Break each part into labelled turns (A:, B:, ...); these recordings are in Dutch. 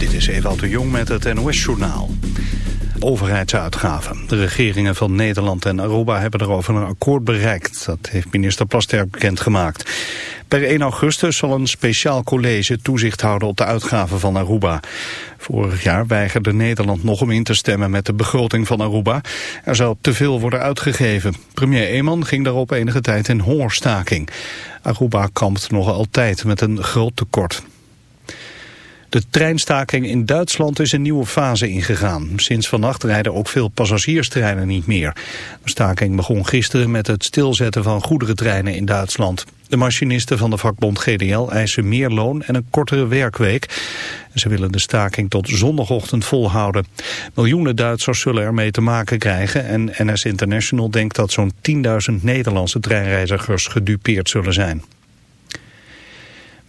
A: Dit is Ewald de Jong met het NOS-journaal. Overheidsuitgaven. De regeringen van Nederland en Aruba hebben erover een akkoord bereikt. Dat heeft minister Plasterk bekendgemaakt. Per 1 augustus zal een speciaal college toezicht houden op de uitgaven van Aruba. Vorig jaar weigerde Nederland nog om in te stemmen met de begroting van Aruba. Er zou te veel worden uitgegeven. Premier Eeman ging daarop enige tijd in hongerstaking. Aruba kampt nog altijd met een groot tekort. De treinstaking in Duitsland is een nieuwe fase ingegaan. Sinds vannacht rijden ook veel passagierstreinen niet meer. De staking begon gisteren met het stilzetten van goederentreinen in Duitsland. De machinisten van de vakbond GDL eisen meer loon en een kortere werkweek. Ze willen de staking tot zondagochtend volhouden. Miljoenen Duitsers zullen ermee te maken krijgen... en NS International denkt dat zo'n 10.000 Nederlandse treinreizigers gedupeerd zullen zijn.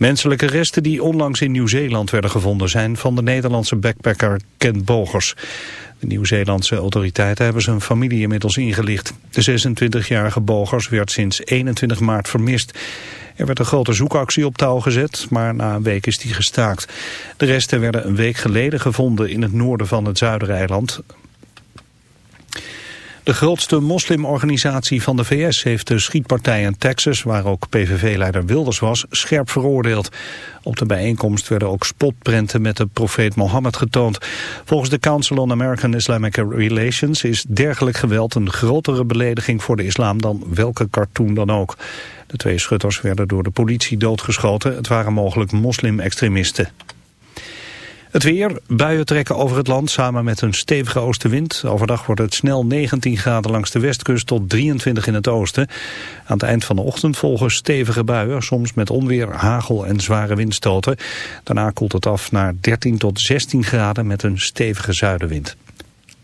A: Menselijke resten die onlangs in Nieuw-Zeeland werden gevonden zijn van de Nederlandse backpacker Kent Bogers. De Nieuw-Zeelandse autoriteiten hebben zijn familie inmiddels ingelicht. De 26-jarige Bogers werd sinds 21 maart vermist. Er werd een grote zoekactie op touw gezet, maar na een week is die gestaakt. De resten werden een week geleden gevonden in het noorden van het Zuidereiland. De grootste moslimorganisatie van de VS heeft de schietpartij in Texas, waar ook PVV-leider Wilders was, scherp veroordeeld. Op de bijeenkomst werden ook spotprenten met de profeet Mohammed getoond. Volgens de Council on American Islamic Relations is dergelijk geweld een grotere belediging voor de islam dan welke cartoon dan ook. De twee schutters werden door de politie doodgeschoten. Het waren mogelijk moslim-extremisten. Het weer, buien trekken over het land samen met een stevige oostenwind. Overdag wordt het snel 19 graden langs de westkust tot 23 in het oosten. Aan het eind van de ochtend volgen stevige buien, soms met onweer, hagel en zware windstoten. Daarna koelt het af naar 13 tot 16 graden met een stevige zuidenwind.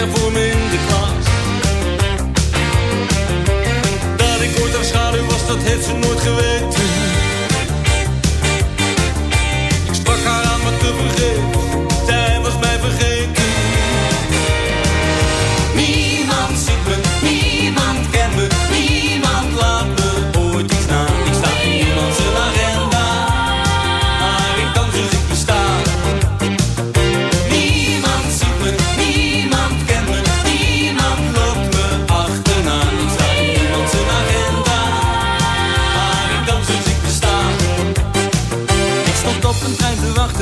B: eu vou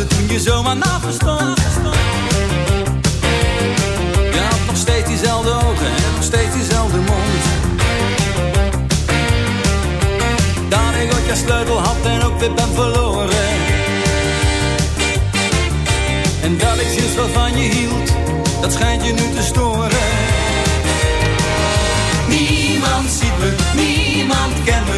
B: toen je zomaar naast me stond. Je had nog steeds diezelfde ogen en nog steeds diezelfde mond. Dat ik ooit je sleutel had en ook weer ben verloren. En dat ik sinds wat van je hield, dat schijnt je nu te storen. Niemand ziet me, niemand kent me,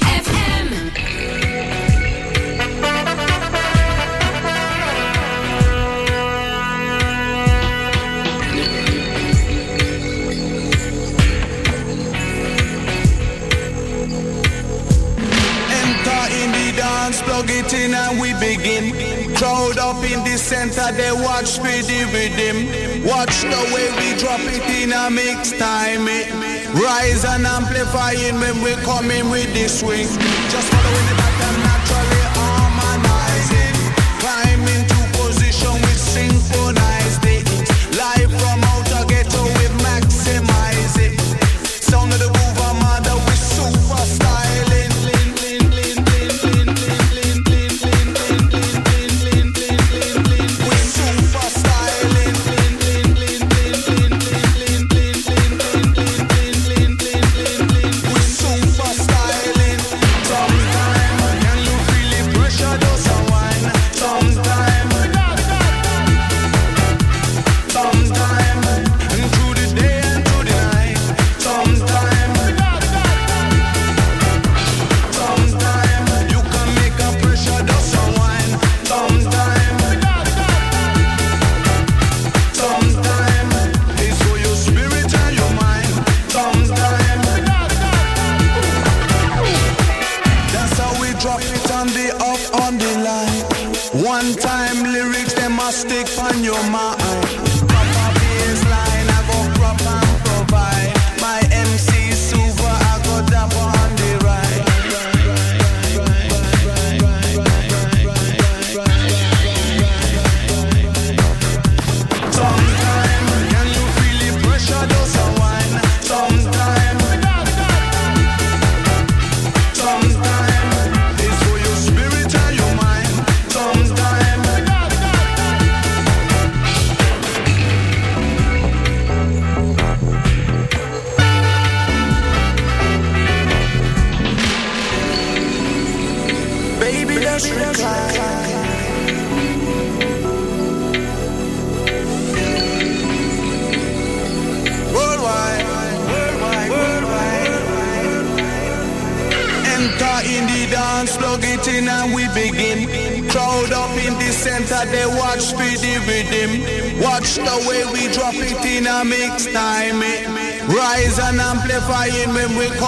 C: plug it in and we begin. Crowd up in the center, they watch me with him. Watch the way we drop it in a mix time. It. Rise and amplifying when we coming with the swing. Just follow in the back.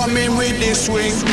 C: coming with this swing.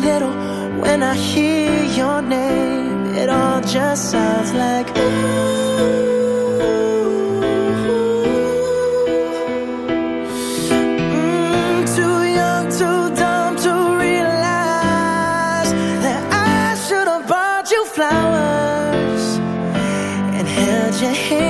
D: Little when I hear your name. It all just sounds like ooh. Mm, too young, too dumb to realize that I should have bought you flowers and held your hand.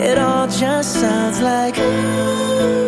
D: It all just sounds like ooh.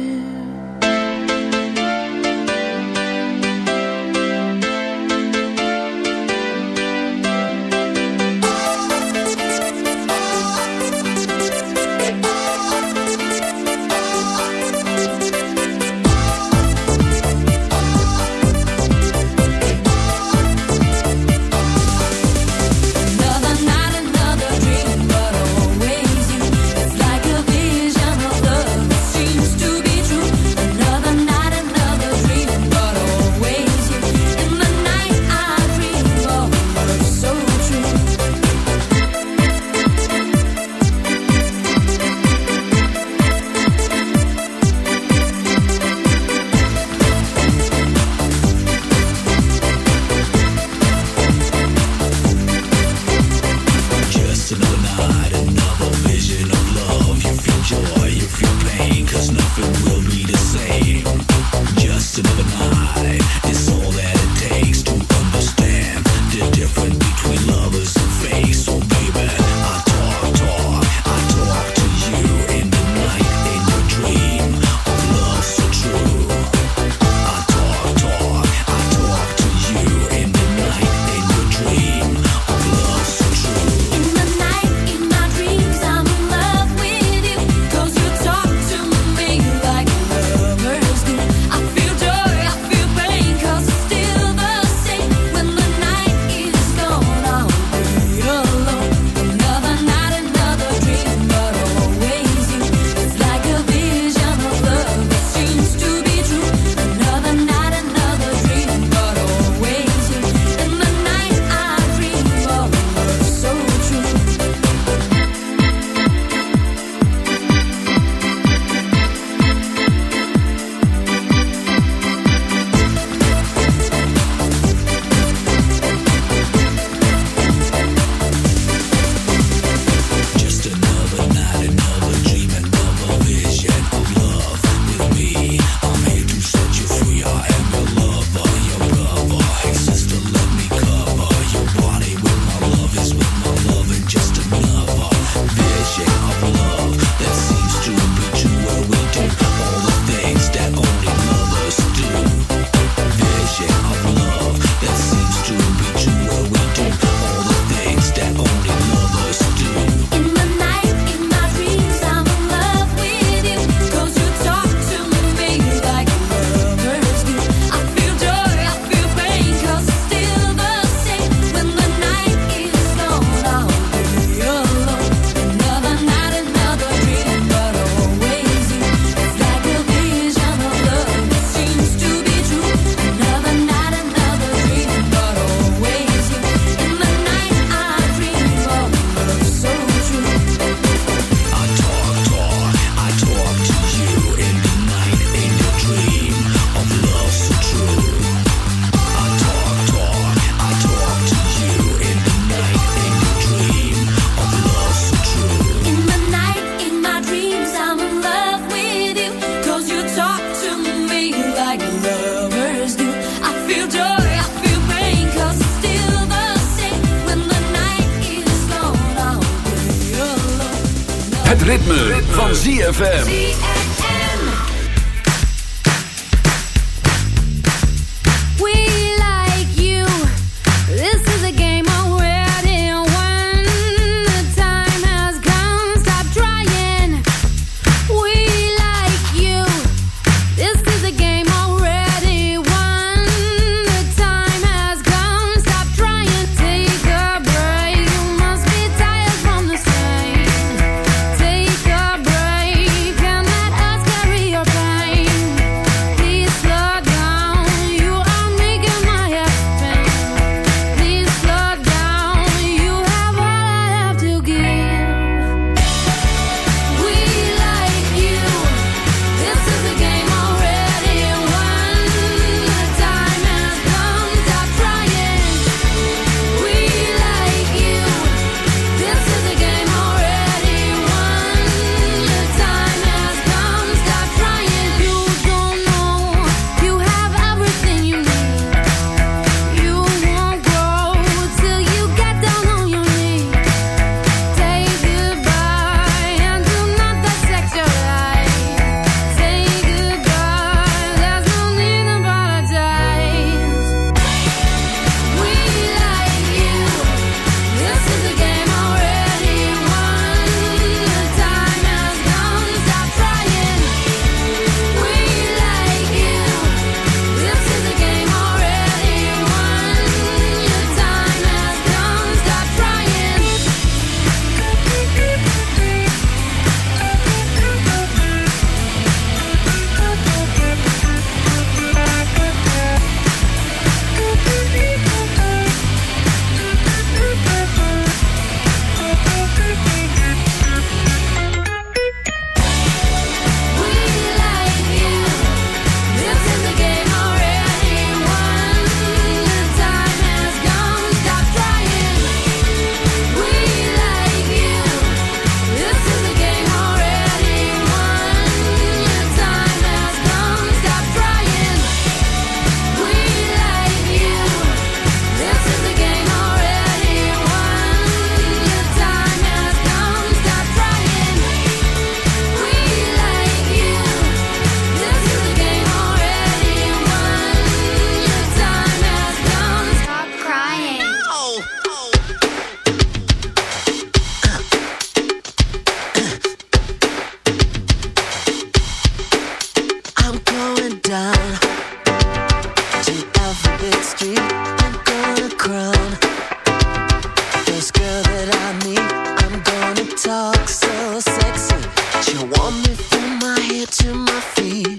E: my
F: feet.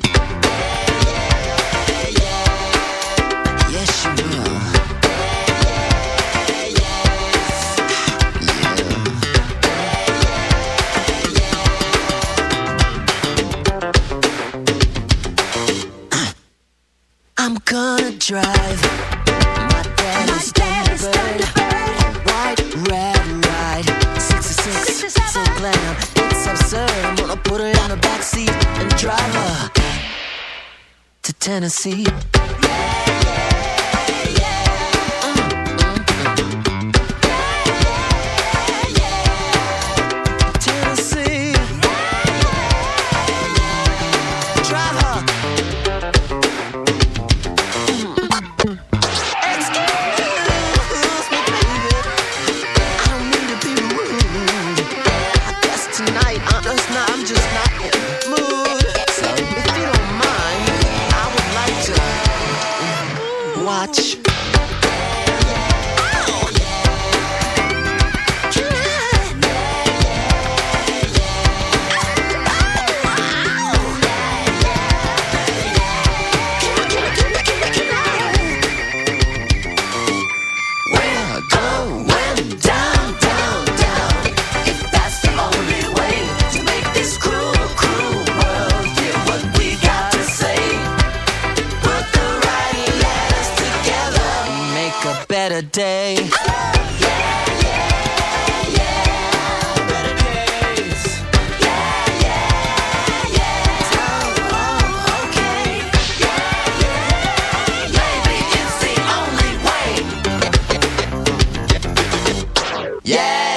F: Tennessee. Yeah,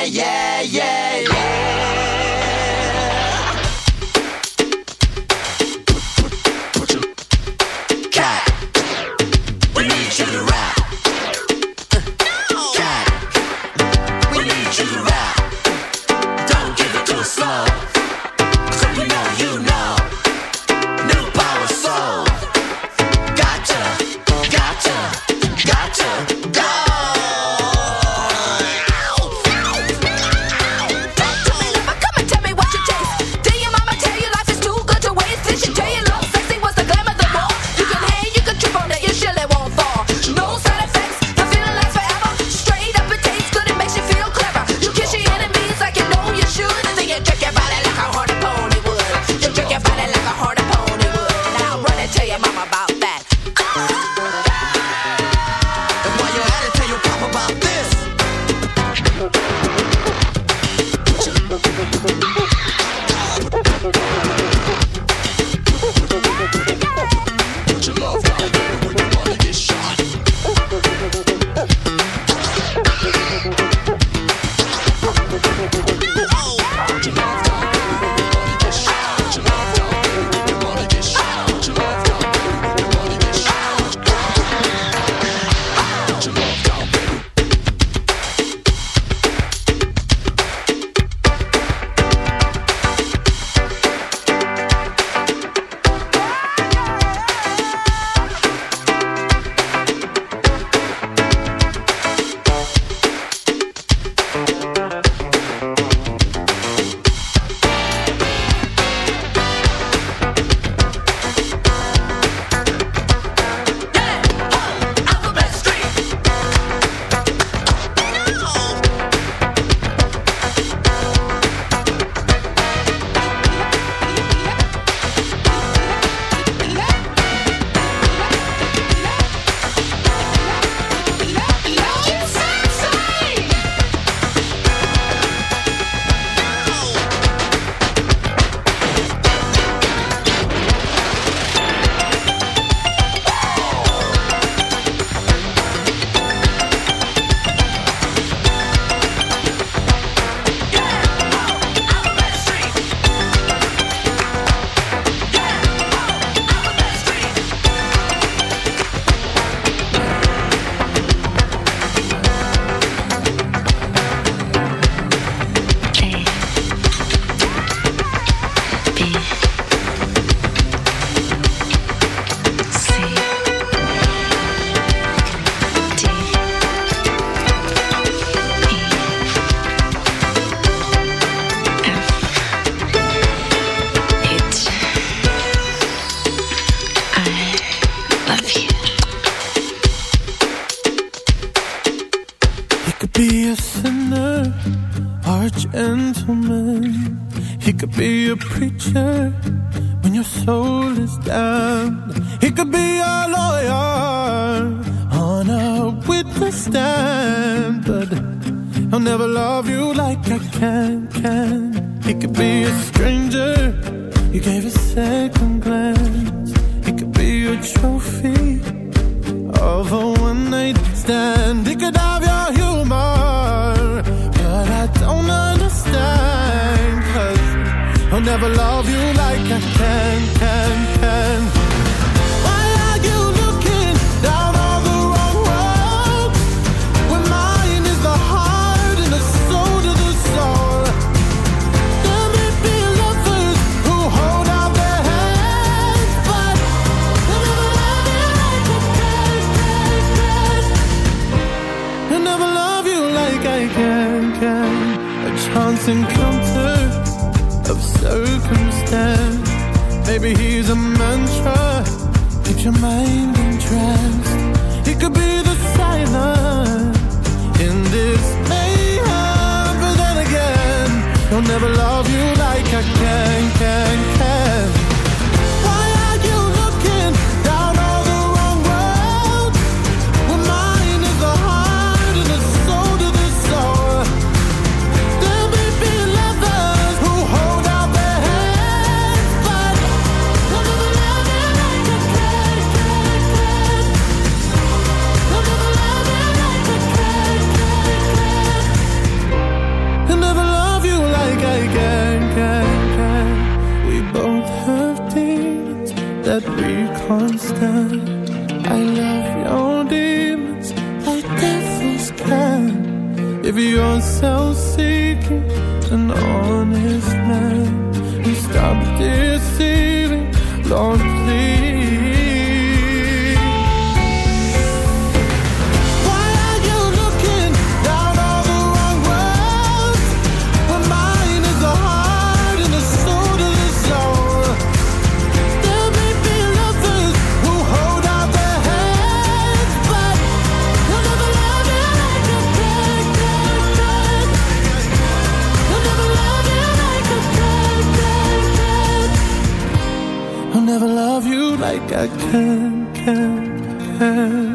G: never love you like I Your mind.
H: Yeah.